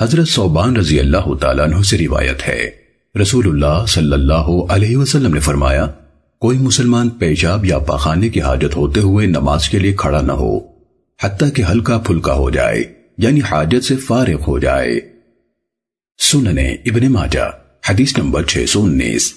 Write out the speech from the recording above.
حضرت صوبان رضی اللہ تعالیٰ عنہ سے روایت ہے۔ رسول اللہ صلی اللہ علیہ وسلم نے فرمایا، کوئی مسلمان پیشاب یا پاخانے کی حاجت ہوتے ہوئے نماز کے لیے کھڑا نہ ہو، حتیٰ کہ ہلکا پھلکا ہو جائے یعنی حاجت سے فارغ ہو جائے۔ سننے ابن ماجہ، حدیث نمبر 619